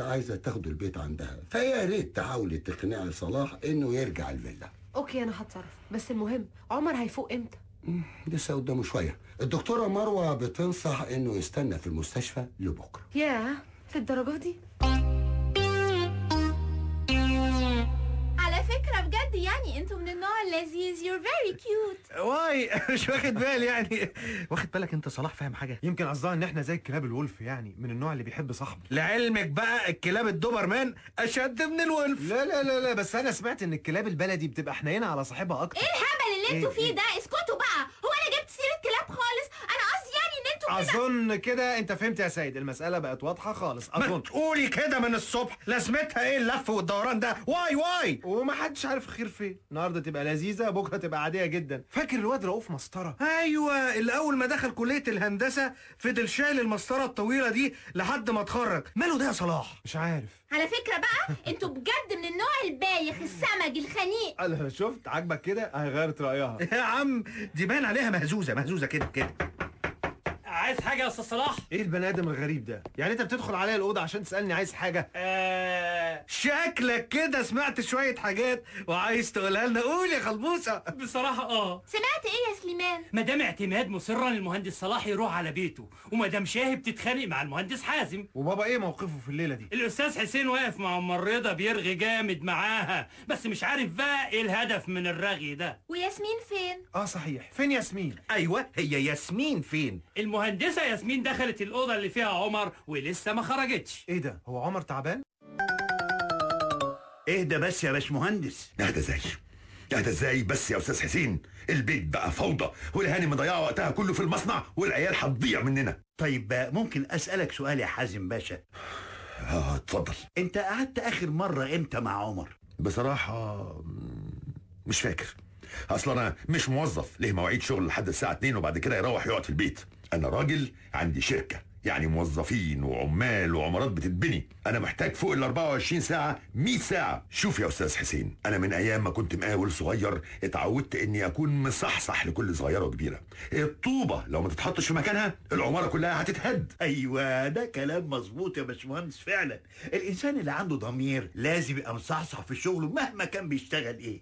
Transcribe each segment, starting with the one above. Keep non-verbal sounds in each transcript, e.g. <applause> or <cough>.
عايزة تاخدوا البيت عندها فيا ريت تحاولي تقنعي صلاح إنه يرجع الفيلا. OK أنا هتصرف. بس المهم عمر هيفوق إمتى؟ لسه قدامه شوية. الدكتورة مروة بتنصح إنه يستنى في المستشفى لبكرة. ياه للدرجة دي؟ اللذيذ you're very cute. why. <laughs> مش واخد بالي يعني. واخد بالك انت صلاح فاهم حاجة؟ يمكن قصدها ان إحنا زي الكلاب ال wolf يعني من النوع اللي بيحب صاحبه. لعلمك بقى الكلاب الدوبرمان أشد من ال wolf. لا لا لا لا بس أنا سمعت إن الكلاب البلدي بتبقى حنينة على صاحبها أكتر. إيه الهبل اللي أنتوا إيه؟ فيه ده؟ اسكتوا بقى هو أنا جبت سيرة كلاب خالص أنا قصدي يعني ان أنتوا كده أظن كده. أنت فهمت يا سيد المسألة بقت واضحة خالص. ما أظن. تقولي كده من الصبح. لازمتها إيه اللف والدوران ده؟ why why. ومحدش عارف الخير فين. النهارده تبقى لذيذة بكرة تبقى عادية جدا. فاكر الواد رؤوف مسطرة؟ أيوه اللي أول ما دخل كلية الهندسة فضل شايل المسطرة الطويلة دي لحد ما اتخرج. ماله ده يا صلاح؟ مش عارف. على فكرة بقى أنتوا بجد من النوع البايخ السمج الخنيق. أنا شفت عاجبك كده؟ هي غيرت رأيها. <laughs> يا عم دي باين عليها مهزوزة مهزوزة كده كده. عايز حاجة يا أستاذ صلاح؟ إيه البني آدم الغريب ده؟ يعني أنت بتدخل عليا الأوضة عشان تسألني عايز حاجة؟ آه. شكلك كده سمعت شوية حاجات وعايز تقولها لنا. قول يا خلبوسه بصراحة آه. سمعت إيه يا سليمان؟ مدام اعتماد مصرا المهندس صلاح يروح على بيته ومدام شاهي بتتخانق مع المهندس حازم. وبابا إيه موقفه في الليلة دي؟ الأستاذ حسين واقف مع أم رضا بيرغي جامد معاها بس مش عارف بقى إيه الهدف من الرغي ده. وياسمين فين؟ آه صحيح. فين ياسمين؟ أيوه هي ياسمين فين؟ المهندسه ياسمين دخلت الأوضة اللي فيها عمر ولسه ما خرجتش. إيه ده؟ هو عمر تعبان؟ اهدى بس يا باشمهندس؟ اهدى إزاي؟ اهدى إزاي بس يا أستاذ حسين؟ البيت بقى فوضى والهاني مضيعة وقتها كله في المصنع والعيال هتضيع مننا. طيب ممكن أسألك سؤال يا حازم باشا؟ آه اتفضل. أنت قعدت آخر مرة إمتى مع عمر؟ بصراحة مم، مش فاكر. أصل أنا مش موظف ليه مواعيد شغل لحد الساعة 2 وبعد كده يروح يقعد في البيت. أنا راجل عندي شركة يعني موظفين وعمال وعمارات بتتبني. أنا محتاج فوق ال 24 ساعة 100 ساعة. شوف يا أستاذ حسين أنا من أيام ما كنت مقاول صغير اتعودت إني أكون مصحصح لكل صغيرة وكبيرة. الطوبة لو ما تتحطش في مكانها العمارة كلها هتتهد. أيوه ده كلام مظبوط يا باشمهندس فعلا. الإنسان اللي عنده ضمير لازم يبقى مصحصح في شغله مهما كان بيشتغل إيه.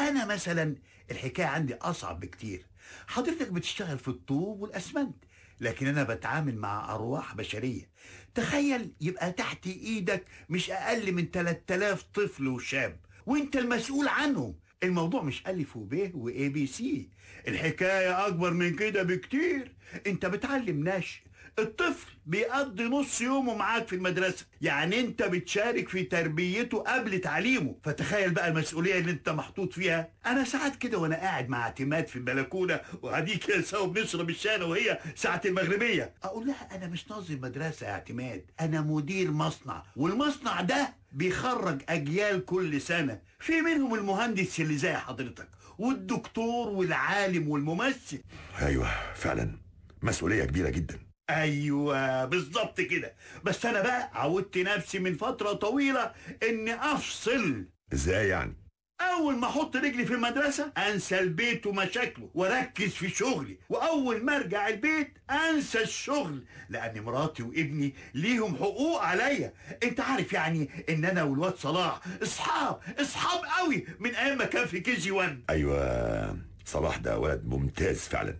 أنا مثلا الحكاية عندي أصعب بكتير. حضرتك بتشتغل في الطوب والأسمنت. لكن أنا بتعامل مع أرواح بشرية. تخيل يبقى تحت إيدك مش أقل من 3000 طفل وشاب وأنت المسؤول عنهم الموضوع مش ألف وب وإي بي سي الحكاية أكبر من كده بكتير. أنت بتعلم ناشئ الطفل بيقضي نص يومه معاك في المدرسة. يعني انت بتشارك في تربيته قبل تعليمه. فتخيل بقى المسؤولية اللي انت محطوط فيها. أنا ساعات كده وأنا قاعد مع اعتماد في البلكونة. وقاعدين كده سوا بنشرب الشاي وهي ساعة المغربية. أقول لها أنا مش ناظر مدرسة يا اعتماد. أنا مدير مصنع. والمصنع ده بيخرج أجيال كل سنة. في منهم المهندس اللي زي حضرتك والدكتور والعالم والممثل. أيوه فعلا. مسؤولية كبيرة جدا. أيوه بالظبط كده. بس أنا بقى عودت نفسي من فترة طويلة إني أفصل. إزاي يعني؟ أول ما أحط رجلي في المدرسة أنسى البيت ومشاكله وأركز في شغلي وأول ما أرجع البيت أنسى الشغل لأن مراتي وابني ليهم حقوق عليا. أنت عارف يعني إن أنا والواد صلاح أصحاب أصحاب قوي من أيام ما كان في KG 1 أيوه صلاح ده ولد ممتاز فعلا.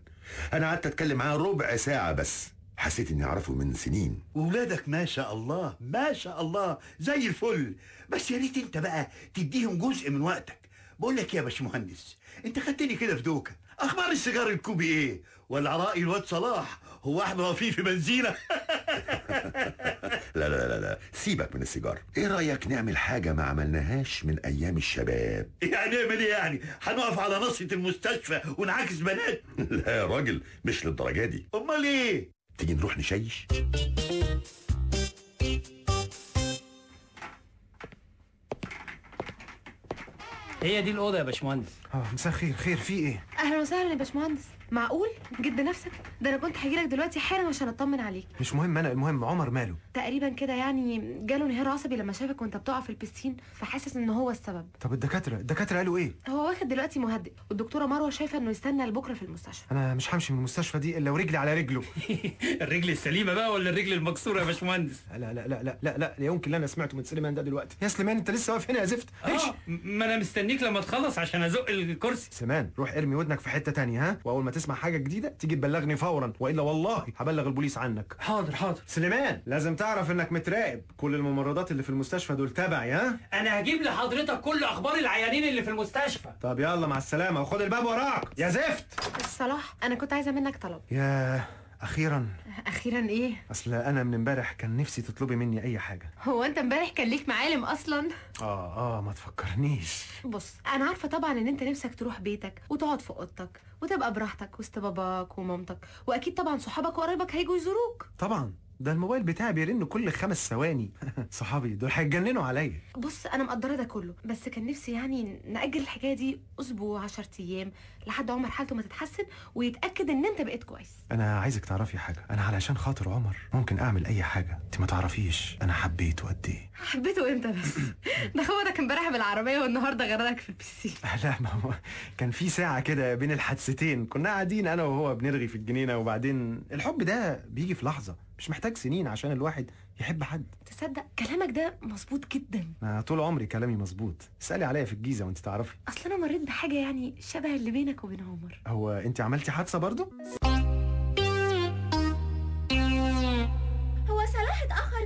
أنا قعدت أتكلم معاه ربع ساعة بس. حسيت إني أعرفه من سنين. وولادك ما شاء الله ما شاء الله زي الفل. بس يا ريت أنت بقى تديهم جزء من وقتك. بقول لك يا باشمهندس أنت خدتني كده في دوكة. أخبار السيجار الكوبي إيه؟ ولا رأي الواد صلاح؟ هو إحنا واقفين في بنزينة؟ <laughs> لا لا لا لا سيبك من السيجار. إيه رأيك نعمل حاجة ما عملناهاش من أيام الشباب؟ يعني نعمل إيه يعني؟ هنقف على نصية المستشفى ونعاكس بنات؟ <laughs> لا يا راجل مش للدرجة دي. أمال إيه؟ تيجي نروح نشيش؟ هي دي الأوضة يا باشمهندس. آه مساء خير خير في إيه؟ أهلا وسهلا يا باشمهندس. معقول؟ جيت بنفسك ده أنا كنت هجيلك دلوقتي حالا عشان أطمن عليك. مش مهم أنا المهم عمر ماله. تقريبا كده يعني جاله انهيار عصبي لما شافك وأنت بتقع في البسين فحاسس إن هو السبب. طب الدكاترة الدكاترة قالوا إيه؟ هو واخد دلوقتي مهدئ والدكتورة مروة شايفة إنه يستنى لبكرة في المستشفى. أنا مش همشي من المستشفى دي إلا ورجلي على رجله. <laughs> الرجل السليمة بقى ولا الرجل المكسورة يا باشمهندس؟ لا لا لا لا لا لا لا يمكن اللي أنا سمعته من سليمان ده دلوقتي. يا سليمان أنت لسه واقف هنا يا زفت؟ امشي آه ما أنا مستنيك لما تخلص عشان أزق الكرسي. سليمان روح ارمي ودنك في حتة تانية ها؟ وأول ما تسمع حاجة جديدة تيجي تبلغني فورا وإلا والله هبلغ البوليس عنك. حاضر حاضر. سليمان لازم تعرف إنك متراقب. كل الممرضات اللي في المستشفى دول تبعي ها؟ أنا هجيب لحضرتك كل أخبار العيانين اللي في المستشفى. طب يلا مع السلامة وخد الباب وراك. يا زفت! صلاح أنا كنت عايزة منك طلب. يا أخيرا. أخيرا إيه؟ أصل أنا من امبارح كان نفسي تطلبي مني أي حاجة. هو أنت امبارح كان ليك معالم أصلا؟ آه آه ما تفكرنيش. بص أنا عارفة طبعا إن أنت نفسك تروح بيتك وتقعد في أوضتك وتبقى براحتك وسط باباك ومامتك وأكيد طبعا صحابك وقرايبك هيجوا يزوروك. طبعا. ده الموبايل بتاعي بيرن كل خمس ثواني. <laughs> صحابي دول هيتجننوا عليا. بص أنا مقدرة ده كله بس كان نفسي يعني نأجل الحكاية دي أسبوع 10 أيام لحد عمر حالته ما تتحسن ويتأكد إن أنت بقيت كويس. أنا عايزك تعرفي حاجة. أنا علشان خاطر عمر ممكن أعمل أي حاجة. أنت ما تعرفيش أنا حبيته قد إيه. حبيته إمتى بس؟ <laughs> ده خبرك امبارح بالعربية والنهاردة غرقك في البسين <laughs> لا ما هو كان في ساعة كده بين الحادثتين. كنا قاعدين أنا وهو بنرغي في الجنينة وبعدين الحب ده بيجي في لحظة. مش محتاج سنين عشان الواحد يحب حد. تصدق كلامك ده مظبوط جدا. أنا طول عمري كلامي مظبوط. اسألي عليا في الجيزة وأنت تعرفي. أصل أنا مريت بحاجة يعني شبه اللي بينك وبين عمر. هو أنت عملتي حادثة برضو؟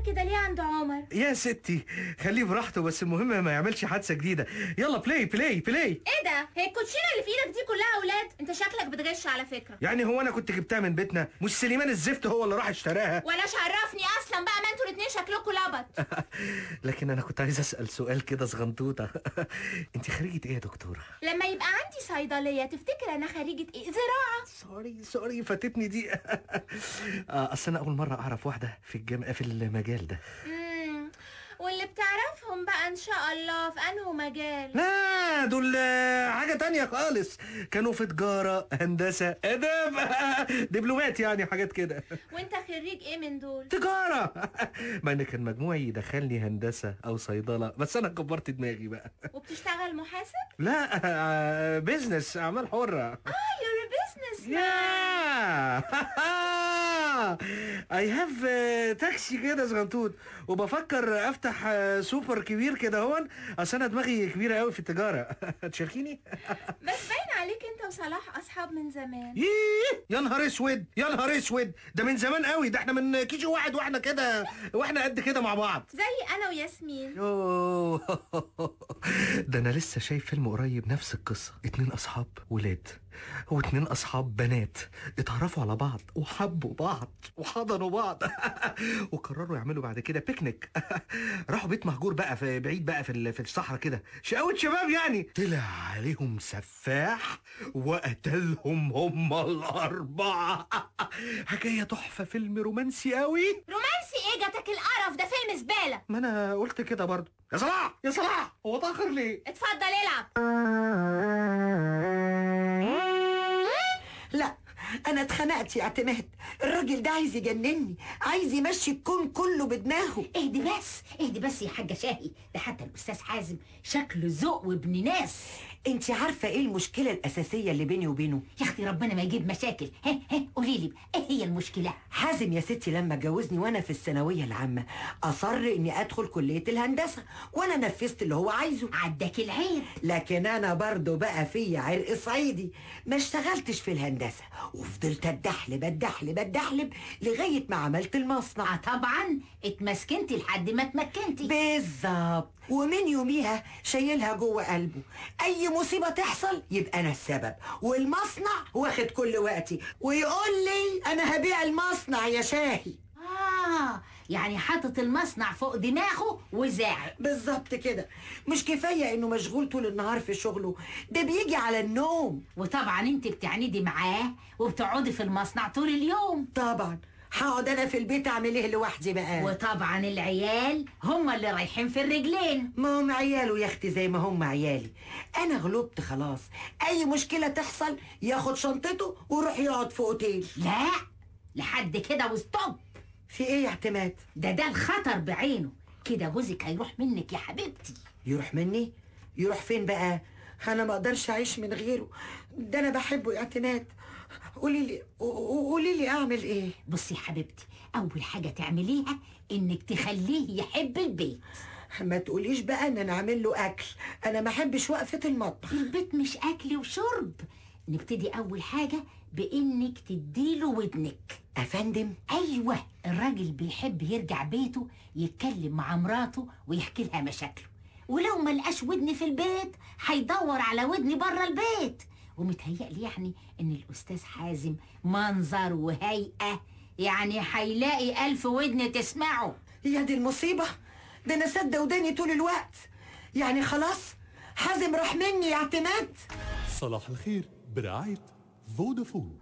كده ليه عند عمر؟ يا ستي خليه براحته بس المهم ما يعملش حادثة جديدة. يلا play play play إيه ده؟ هي الكوتشينة اللي في إيدك دي كلها أولاد؟ انت شكلك بتغش على فكرة. يعني هو أنا كنت جبتها من بيتنا؟ مش سليمان الزفت هو اللي راح اشتراها؟ <laughs> وأنا إيش عرفني أصلا بقى ما أنتوا الاتنين شكلكم لبط. <laughs> لكن أنا كنت عايز أسأل سؤال كده صغنطوطه <laughs> أنت خريجة إيه يا دكتورة؟ لما يبقى عندي صيدلية تفتكر أنا خريجة إيه؟ زراعة. sorry sorry فاتتني دي. آه، أصل أنا أول مرة أعرف واحدة في الجم... في المجال ده؟ امم واللي بتعرفهم بقى إن شاء الله في انه مجال؟ لا دول آه، حاجة تانية خالص. كانوا في تجارة هندسة آداب. <laughs> دبلومات يعني حاجات كده. وأنت خريج إيه من دول؟ تجارة. <laughs> مع إن كان مجموعي يدخلني هندسة أو صيدلة بس أنا كبرت دماغي بقى. وبتشتغل محاسب؟ لا <laughs> آه، بيزنس أعمال حرة. آه yeah I have taxi كده صغنطوط وبفكر أفتح آه، سوبر كبير كده هون اصل أنا دماغي كبيرة قوي في التجارة. <laughs> تشاركيني بس باين عليك انت وصلاح اصحاب من زمان. ييه يا نهار اسود يا نهار اسود. ده من زمان قوي ده إحنا من KG واحد وإحنا كده وإحنا قد كده مع بعض. زي أنا وياسمين. <laughs> ده أنا لسه شايف فيلم قريب نفس القصة. اتنين اصحاب ولاد واتنين اصحاب بنات. اتعرفوا على بعض وحبوا بعض وحضنوا بعض. <laughs> وقرروا يعملوا بعد كده بيكنيك. <laughs> راحوا بيت مهجور بقى في بعيد بقى في الصحراء كده. شقاوة شباب يعني. طلع عليهم سفاح. وقتلهم هم الأربعة. حكاية تحفة فيلم رومانسي قوي. رومانسي؟ إيه جاتك القرف؟ ده فيلم زبالة. ما أنا قلت كده برضه يا صلاح! يا صلاح! هو اتأخر ليه؟ اتفضل العب. لا أنا اتخنقت يا اعتماد. الراجل ده عايز يجنني عايز يمشي الكون كله بدماغه. اهدي بس اهدي بس يا حاجة شاهي. ده حتى الأستاذ حازم شكله ذوق وابن ناس. انت عارفة إيه المشكلة الأساسية اللي بيني وبينه؟ يا أختي ربنا ما يجيب مشاكل. ها ها قولي لي إيه هي المشكلة؟ حازم يا ستي لما اتجوزني وأنا في الثانوية العامة أصر إني أدخل كلية الهندسة وأنا نفذت اللي هو عايزه. عداك العيب. لكن أنا برضو بقى فيا عرق صعيدي. ما اشتغلتش في الهندسة وفضلت اتدحلب اتدحلب اتدحلب لغاية ما عملت المصنع. آه طبعا. اتمسكنتي لحد ما اتمكنتي. بالظبط ومن يوميها شايلها جوه قلبه. أي مصيبة تحصل يبقى أنا السبب. والمصنع واخد كل وقتي. ويقول لي أنا هبيع المصنع يا شاهي. آه يعني حاطط المصنع فوق دماغه وزاعق بالظبط كده. مش كفاية إنه مشغول طول النهار في شغله ده بيجي على النوم. وطبعا أنت بتعندي معاه وبتقعدي في المصنع طول اليوم. طبعا. هقعد أنا في البيت أعمل إيه لوحدي بقى؟ وطبعا العيال هم اللي رايحين في الرجلين. ما هم عياله يا أختي زي ما هم عيالي. أنا غلبت خلاص. أي مشكلة تحصل ياخد شنطته ويروح يقعد في أوتيل. لا لحد كده وستوب. في إيه يا اعتماد؟ ده ده الخطر بعينه. كده جوزك هيروح منك يا حبيبتي. يروح مني؟ يروح فين بقى؟ أنا ما أقدرش أعيش من غيره. ده أنا بحبه يا اعتماد. قولي لي قولي لي أعمل إيه؟ بصي يا حبيبتي أول حاجة تعمليها إنك تخليه يحب البيت. ما تقوليش بقى إن أنا أعمل له أكل. أنا ما أحبش وقفة المطبخ. البيت مش أكل وشرب. نبتدي أول حاجة بإنك تديله ودنك. افندم أيوه الراجل بيحب يرجع بيته يتكلم مع مراته ويحكي لها مشاكله. ولو ما لقاش ودن في البيت هيدور على ودن بره البيت. ومتهيألي يعني إن الأستاذ حازم منظر وهيئة يعني هيلاقي ألف ودن تسمعه. يا دي المصيبة. ده أنا سد وداني طول الوقت. يعني خلاص حازم راح مني يا اعتماد. صلاح الخير برعاية Vodafone.